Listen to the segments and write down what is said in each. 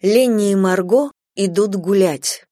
Ленни и Марго идут гулять.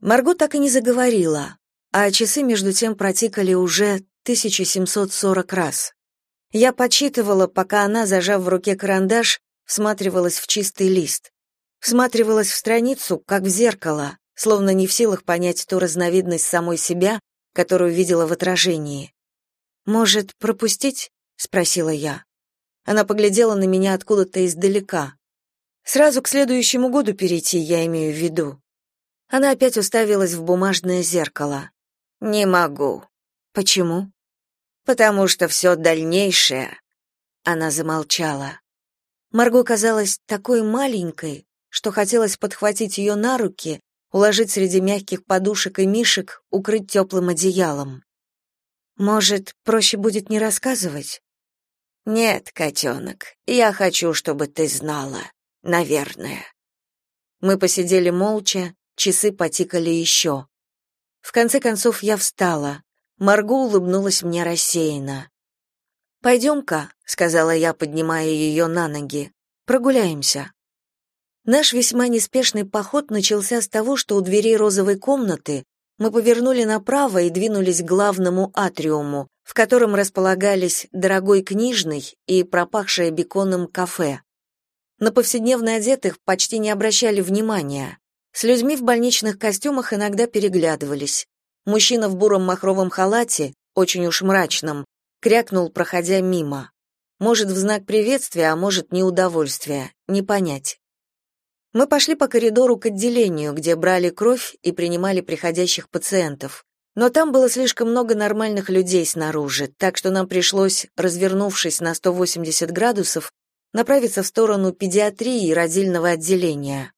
Марго так и не заговорила, а часы между тем протикали уже 1740 раз. Я подсчитывала, пока она, зажав в руке карандаш, всматривалась в чистый лист. Всматривалась в страницу, как в зеркало, словно не в силах понять ту разновидность самой себя, которую видела в отражении. «Может, пропустить?» — спросила я. Она поглядела на меня откуда-то издалека. «Сразу к следующему году перейти, я имею в виду». Она опять уставилась в бумажное зеркало. «Не могу». «Почему?» «Потому что все дальнейшее...» Она замолчала. Марго казалась такой маленькой, что хотелось подхватить ее на руки, уложить среди мягких подушек и мишек, укрыть теплым одеялом. Может, проще будет не рассказывать? Нет, котенок, я хочу, чтобы ты знала. Наверное. Мы посидели молча, часы потикали еще. В конце концов я встала. Марго улыбнулась мне рассеянно. «Пойдем-ка», — сказала я, поднимая ее на ноги, — «прогуляемся». Наш весьма неспешный поход начался с того, что у дверей розовой комнаты мы повернули направо и двинулись к главному атриуму, в котором располагались дорогой книжный и пропахшее беконом кафе. На повседневно одетых почти не обращали внимания. С людьми в больничных костюмах иногда переглядывались. Мужчина в буром махровом халате, очень уж мрачном, крякнул, проходя мимо. Может, в знак приветствия, а может, неудовольствия, не понять. Мы пошли по коридору к отделению, где брали кровь и принимали приходящих пациентов. Но там было слишком много нормальных людей снаружи, так что нам пришлось, развернувшись на 180 градусов, направиться в сторону педиатрии и родильного отделения.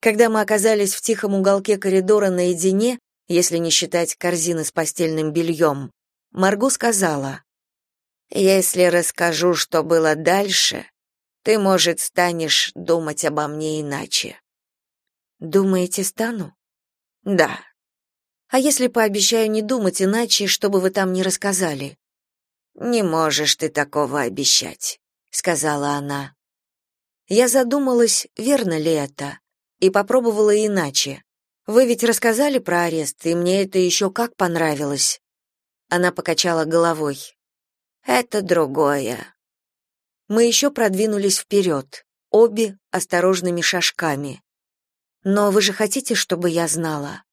Когда мы оказались в тихом уголке коридора наедине, если не считать корзины с постельным бельем, Марго сказала, «Если расскажу, что было дальше, ты, может, станешь думать обо мне иначе. Думаете, стану? Да. А если пообещаю не думать иначе, чтобы вы там не рассказали? Не можешь ты такого обещать, сказала она. Я задумалась, верно ли это, и попробовала иначе. Вы ведь рассказали про арест, и мне это еще как понравилось. Она покачала головой. Это другое. Мы еще продвинулись вперед, обе осторожными шажками. Но вы же хотите, чтобы я знала?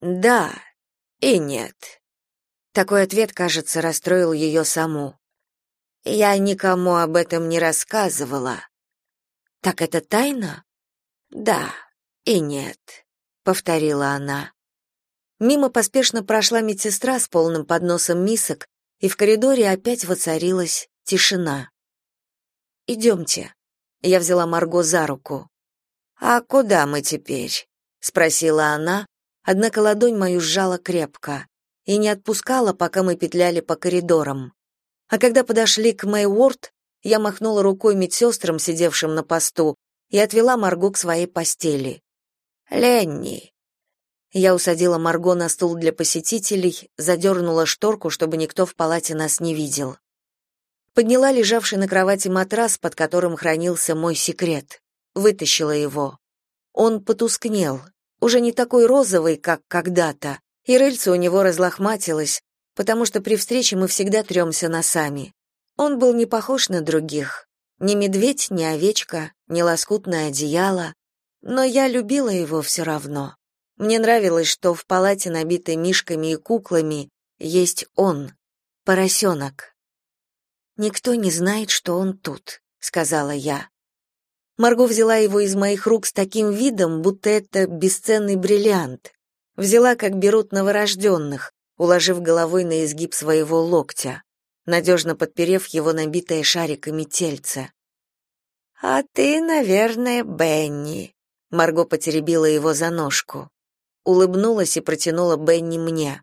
Да и нет. Такой ответ, кажется, расстроил ее саму. Я никому об этом не рассказывала. Так это тайна? Да и нет, повторила она. Мимо поспешно прошла медсестра с полным подносом мисок, и в коридоре опять воцарилась тишина. Идемте». Я взяла Марго за руку. «А куда мы теперь?» — спросила она, однако ладонь мою сжала крепко и не отпускала, пока мы петляли по коридорам. А когда подошли к Мэйворд, я махнула рукой медсестрам, сидевшим на посту, и отвела Марго к своей постели. «Ленни!» Я усадила Марго на стул для посетителей, задернула шторку, чтобы никто в палате нас не видел подняла лежавший на кровати матрас, под которым хранился мой секрет. Вытащила его. Он потускнел, уже не такой розовый, как когда-то, и рыльце у него разлохматилось, потому что при встрече мы всегда трёмся носами. Он был не похож на других. Ни медведь, ни овечка, ни лоскутное одеяло. Но я любила его все равно. Мне нравилось, что в палате, набитой мишками и куклами, есть он, поросенок. Никто не знает, что он тут, сказала я. Марго взяла его из моих рук с таким видом, будто это бесценный бриллиант. Взяла, как берут новорожденных, уложив головой на изгиб своего локтя, надежно подперев его набитое шариками тельце. «А ты, наверное, Бенни», — Марго потеребила его за ножку. Улыбнулась и протянула Бенни мне.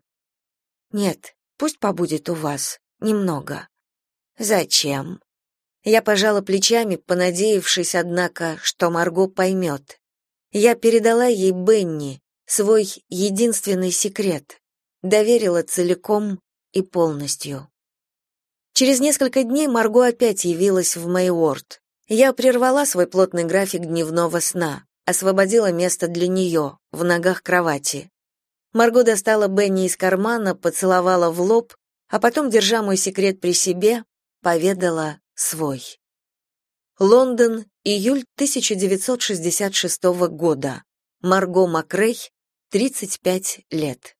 «Нет, пусть побудет у вас, немного». Зачем? Я пожала плечами, понадеявшись, однако, что Марго поймет. Я передала ей Бенни, свой единственный секрет, доверила целиком и полностью. Через несколько дней Марго опять явилась в Мэйворд. Я прервала свой плотный график дневного сна, освободила место для нее, в ногах кровати. Марго достала Бенни из кармана, поцеловала в лоб, а потом, держа мой секрет при себе, поведала свой. Лондон, июль 1966 года. Марго Макрей, 35 лет.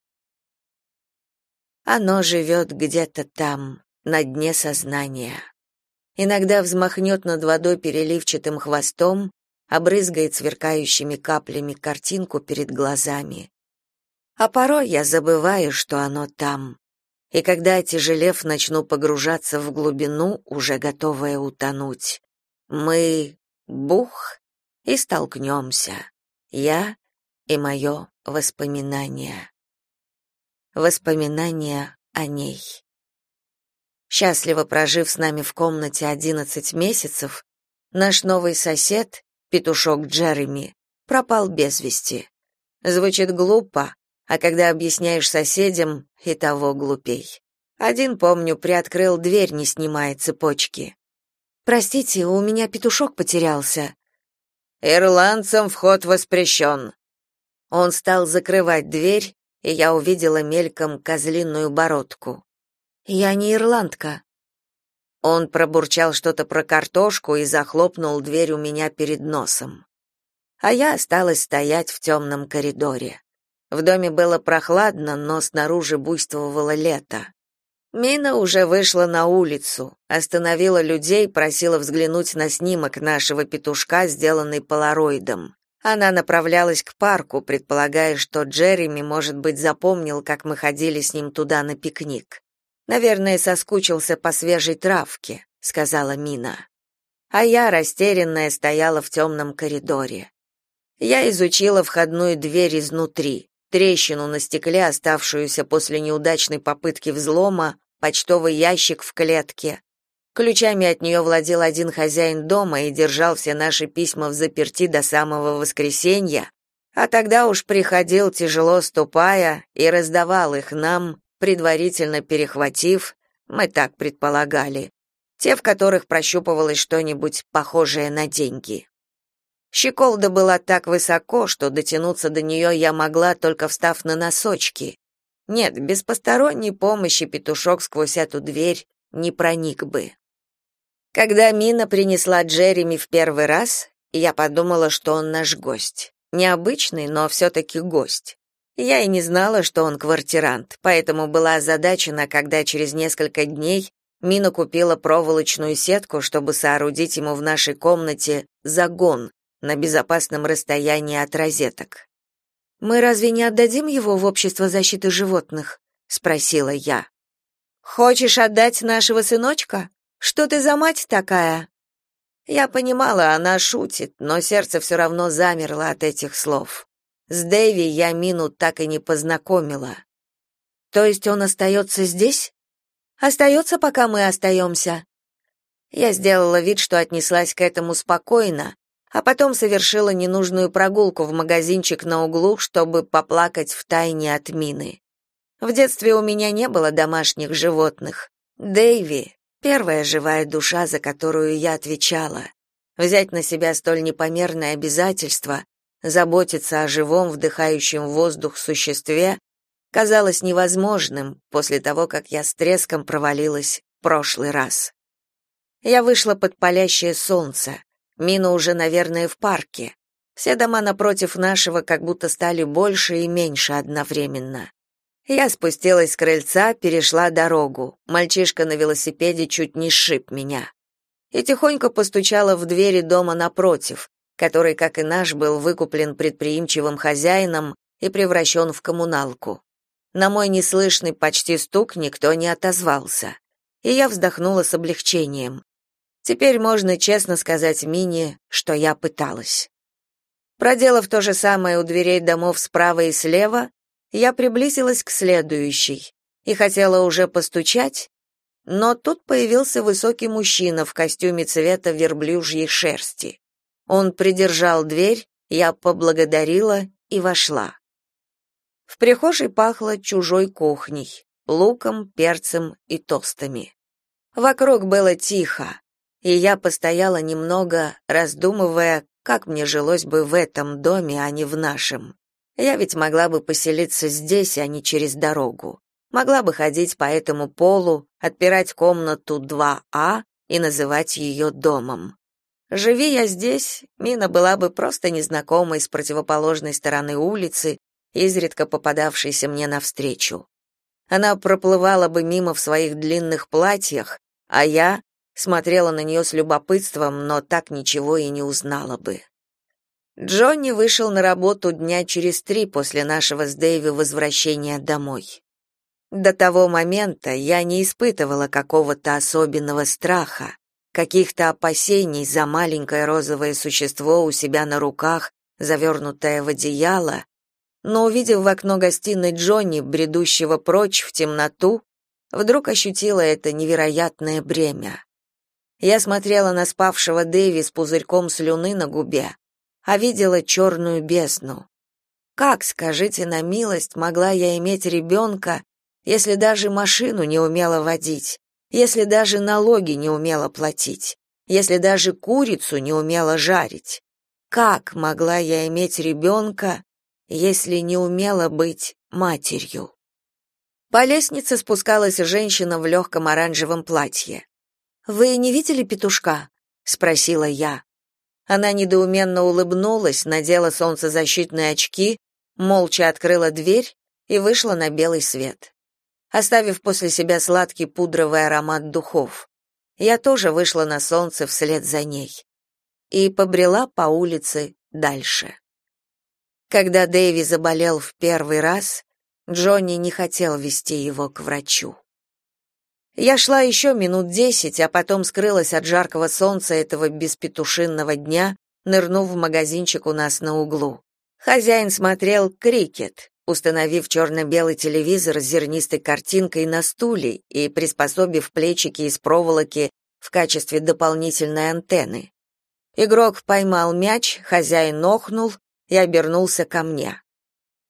Оно живет где-то там, на дне сознания. Иногда взмахнет над водой переливчатым хвостом, обрызгает сверкающими каплями картинку перед глазами. А порой я забываю, что оно там. И когда, тяжелев, начну погружаться в глубину, уже готовая утонуть, мы бух и столкнемся. Я и мое воспоминание. Воспоминания о ней. Счастливо прожив с нами в комнате одиннадцать месяцев, наш новый сосед, петушок Джереми, пропал без вести. Звучит глупо, а когда объясняешь соседям, и того глупей. Один, помню, приоткрыл дверь, не снимая цепочки. «Простите, у меня петушок потерялся». «Ирландцам вход воспрещен». Он стал закрывать дверь, и я увидела мельком козлиную бородку. «Я не ирландка». Он пробурчал что-то про картошку и захлопнул дверь у меня перед носом. А я осталась стоять в темном коридоре. В доме было прохладно, но снаружи буйствовало лето. Мина уже вышла на улицу, остановила людей, просила взглянуть на снимок нашего петушка, сделанный полароидом. Она направлялась к парку, предполагая, что Джереми, может быть, запомнил, как мы ходили с ним туда на пикник. Наверное, соскучился по свежей травке, сказала Мина. А я растерянная стояла в темном коридоре. Я изучила входную дверь изнутри трещину на стекле, оставшуюся после неудачной попытки взлома, почтовый ящик в клетке. Ключами от нее владел один хозяин дома и держал все наши письма в заперти до самого воскресенья, а тогда уж приходил тяжело ступая и раздавал их нам, предварительно перехватив, мы так предполагали, те, в которых прощупывалось что-нибудь похожее на деньги. Щеколда была так высоко, что дотянуться до нее я могла, только встав на носочки. Нет, без посторонней помощи петушок сквозь эту дверь не проник бы. Когда Мина принесла Джереми в первый раз, я подумала, что он наш гость. Необычный, но все-таки гость. Я и не знала, что он квартирант, поэтому была озадачена, когда через несколько дней Мина купила проволочную сетку, чтобы соорудить ему в нашей комнате загон, на безопасном расстоянии от розеток. Мы разве не отдадим его в общество защиты животных? спросила я. Хочешь отдать нашего сыночка? Что ты за мать такая? Я понимала, она шутит, но сердце все равно замерло от этих слов. С Дэви я Мину так и не познакомила. То есть он остается здесь? Остается, пока мы остаемся». Я сделала вид, что отнеслась к этому спокойно, а потом совершила ненужную прогулку в магазинчик на углу, чтобы поплакать в тайне от Мины. В детстве у меня не было домашних животных. Дэйви — первая живая душа, за которую я отвечала. Взять на себя столь непомерное обязательство, заботиться о живом, вдыхающем воздух существе, казалось невозможным после того, как я с треском провалилась в прошлый раз. Я вышла под палящее солнце. Мина уже, наверное, в парке. Все дома напротив нашего как будто стали больше и меньше одновременно. Я спустилась с крыльца, перешла дорогу. Мальчишка на велосипеде чуть не сшиб меня. И тихонько постучала в двери дома напротив, который, как и наш, был выкуплен предприимчивым хозяином и превращен в коммуналку. На мой неслышный почти стук никто не отозвался. И я вздохнула с облегчением. Теперь можно честно сказать Мине, что я пыталась. Проделав то же самое у дверей домов справа и слева, я приблизилась к следующей и хотела уже постучать, но тут появился высокий мужчина в костюме цвета верблюжьей шерсти. Он придержал дверь, я поблагодарила и вошла. В прихожей пахло чужой кухней, луком, перцем и тостами. Вокруг было тихо, и я постояла немного, раздумывая, как мне жилось бы в этом доме, а не в нашем. Я ведь могла бы поселиться здесь, а не через дорогу. Могла бы ходить по этому полу, отпирать комнату 2А и называть ее домом. Живи я здесь, Мина была бы просто незнакомой с противоположной стороны улицы, изредка попадавшейся мне навстречу. Она проплывала бы мимо в своих длинных платьях, а я смотрела на нее с любопытством, но так ничего и не узнала бы. Джонни вышел на работу дня через три после нашего с Дэйви возвращения домой. До того момента я не испытывала какого-то особенного страха, каких-то опасений за маленькое розовое существо у себя на руках, завернутое в одеяло, но увидев в окно гостиной Джонни, бредущего прочь в темноту, вдруг ощутила это невероятное бремя. Я смотрела на спавшего Дэви с пузырьком слюны на губе, а видела черную бездну. Как, скажите на милость, могла я иметь ребенка, если даже машину не умела водить? если даже налоги не умела платить, если даже курицу не умела жарить? Как могла я иметь ребенка, если не умела быть матерью? По лестнице спускалась женщина в легком оранжевом платье. «Вы не видели петушка?» — спросила я. Она недоуменно улыбнулась, надела солнцезащитные очки, молча открыла дверь и вышла на белый свет оставив после себя сладкий пудровый аромат духов. Я тоже вышла на солнце вслед за ней и побрела по улице дальше. Когда Дэви заболел в первый раз, Джонни не хотел вести его к врачу. Я шла еще минут десять, а потом скрылась от жаркого солнца этого беспетушинного дня, нырнув в магазинчик у нас на углу. Хозяин смотрел крикет, установив черно-белый телевизор с зернистой картинкой на стуле и приспособив плечики из проволоки в качестве дополнительной антенны. Игрок поймал мяч, хозяин охнул и обернулся ко мне.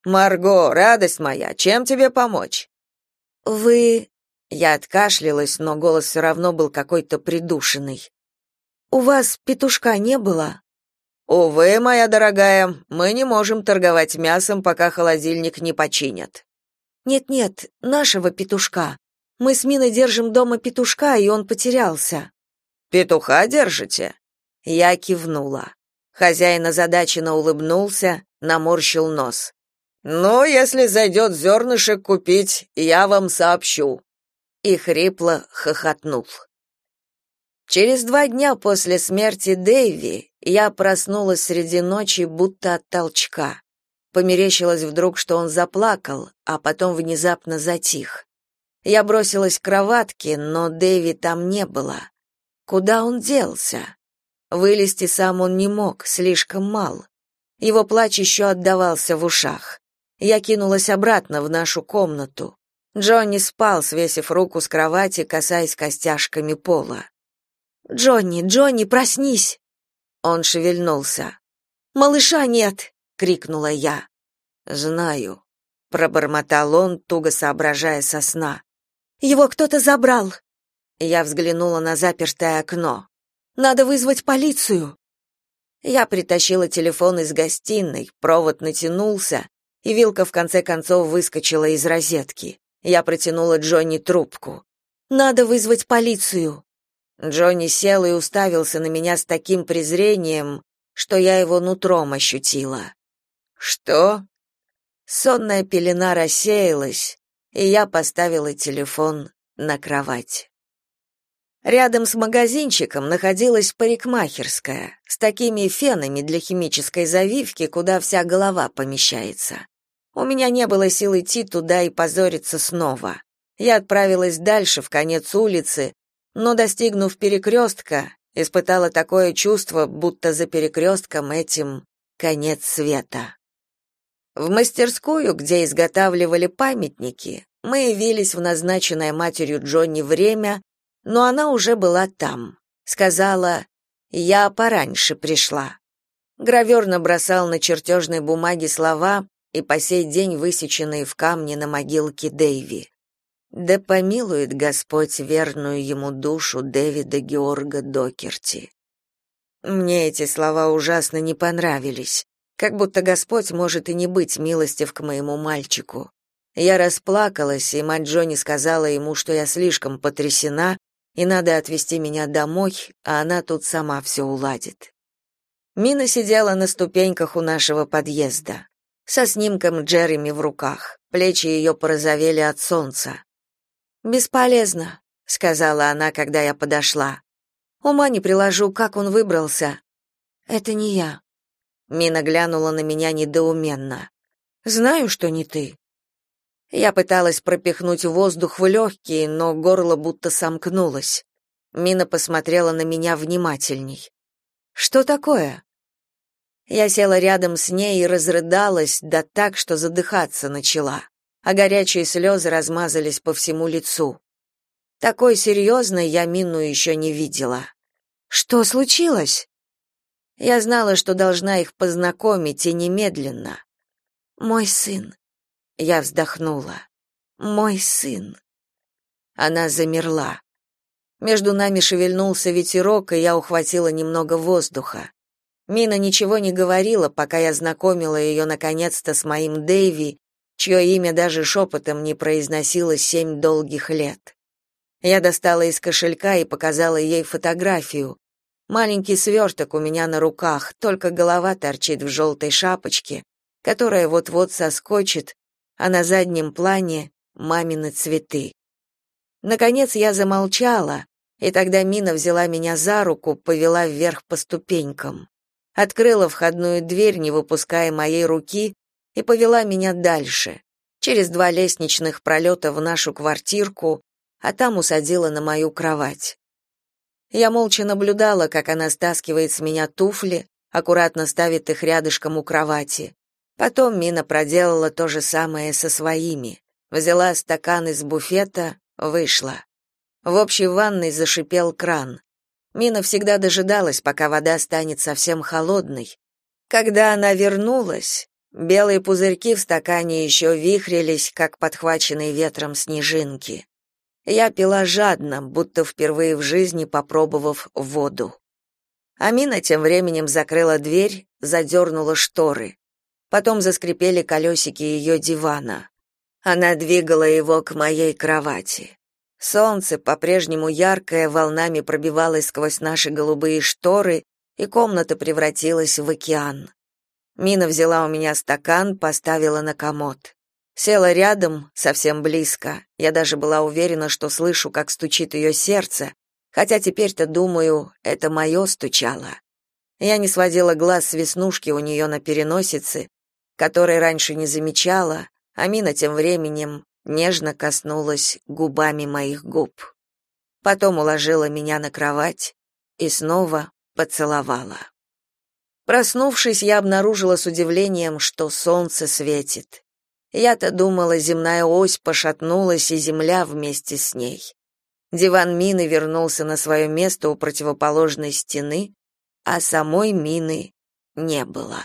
«Марго, радость моя, чем тебе помочь?» «Вы...» Я откашлялась, но голос все равно был какой-то придушенный. «У вас петушка не было?» Увы, моя дорогая, мы не можем торговать мясом, пока холодильник не починят. Нет-нет, нашего петушка. Мы с Миной держим дома петушка, и он потерялся. Петуха держите? Я кивнула. Хозяин озадаченно улыбнулся, наморщил нос. Ну, если зайдет зернышек купить, я вам сообщу. И хрипло хохотнул. Через два дня после смерти Дэйви я проснулась среди ночи будто от толчка. Померещилось вдруг, что он заплакал, а потом внезапно затих. Я бросилась к кроватке, но Дэви там не было. Куда он делся? Вылезти сам он не мог, слишком мал. Его плач еще отдавался в ушах. Я кинулась обратно в нашу комнату. Джонни спал, свесив руку с кровати, касаясь костяшками пола. Джонни, Джонни, проснись. Он шевельнулся. Малыша нет, крикнула я. Знаю, пробормотал он, туго соображая со сна. Его кто-то забрал. Я взглянула на запертое окно. Надо вызвать полицию. Я притащила телефон из гостиной, провод натянулся, и вилка в конце концов выскочила из розетки. Я протянула Джонни трубку. Надо вызвать полицию. Джонни сел и уставился на меня с таким презрением, что я его нутром ощутила. Что? Сонная пелена рассеялась, и я поставила телефон на кровать. Рядом с магазинчиком находилась парикмахерская с такими фенами для химической завивки, куда вся голова помещается. У меня не было сил идти туда и позориться снова. Я отправилась дальше, в конец улицы, но, достигнув перекрестка, испытала такое чувство, будто за перекрестком этим конец света. В мастерскую, где изготавливали памятники, мы явились в назначенное матерью Джонни время, но она уже была там. Сказала, я пораньше пришла. Гравер набросал на чертежной бумаге слова и по сей день высеченные в камне на могилке Дэйви. Да помилует Господь верную ему душу Дэвида Георга Докерти. Мне эти слова ужасно не понравились, как будто Господь может и не быть милостив к моему мальчику. Я расплакалась, и мать Джонни сказала ему, что я слишком потрясена, и надо отвезти меня домой, а она тут сама все уладит. Мина сидела на ступеньках у нашего подъезда, со снимком Джереми в руках. Плечи ее порозовели от солнца. Бесполезно, сказала она, когда я подошла. Ума не приложу, как он выбрался. Это не я. Мина глянула на меня недоуменно. Знаю, что не ты. Я пыталась пропихнуть воздух в легкие, но горло будто сомкнулось. Мина посмотрела на меня внимательней. Что такое? Я села рядом с ней и разрыдалась, да так, что задыхаться начала а горячие слезы размазались по всему лицу. Такой серьезной я Мину еще не видела. Что случилось? Я знала, что должна их познакомить и немедленно. Мой сын. Я вздохнула. Мой сын. Она замерла. Между нами шевельнулся ветерок, и я ухватила немного воздуха. Мина ничего не говорила, пока я знакомила ее наконец-то с моим Дэйви чье имя даже шепотом не произносилось семь долгих лет. Я достала из кошелька и показала ей фотографию. Маленький сверток у меня на руках, только голова торчит в желтой шапочке, которая вот-вот соскочит, а на заднем плане мамины цветы. Наконец я замолчала, и тогда Мина взяла меня за руку, повела вверх по ступенькам. Открыла входную дверь, не выпуская моей руки, и повела меня дальше, через два лестничных пролета в нашу квартирку, а там усадила на мою кровать. Я молча наблюдала, как она стаскивает с меня туфли, аккуратно ставит их рядышком у кровати. Потом Мина проделала то же самое со своими. Взяла стакан из буфета, вышла. В общей ванной зашипел кран. Мина всегда дожидалась, пока вода станет совсем холодной. Когда она вернулась, Белые пузырьки в стакане еще вихрились, как подхваченные ветром снежинки. Я пила жадно, будто впервые в жизни попробовав воду. Амина тем временем закрыла дверь, задернула шторы. Потом заскрипели колесики ее дивана. Она двигала его к моей кровати. Солнце, по-прежнему яркое, волнами пробивалось сквозь наши голубые шторы, и комната превратилась в океан. Мина взяла у меня стакан, поставила на комод. Села рядом, совсем близко. Я даже была уверена, что слышу, как стучит ее сердце, хотя теперь-то думаю, это мое стучало. Я не сводила глаз с веснушки у нее на переносице, которой раньше не замечала, а Мина тем временем нежно коснулась губами моих губ. Потом уложила меня на кровать и снова поцеловала. Проснувшись, я обнаружила с удивлением, что солнце светит. Я-то думала, земная ось пошатнулась, и земля вместе с ней. Диван Мины вернулся на свое место у противоположной стены, а самой Мины не было.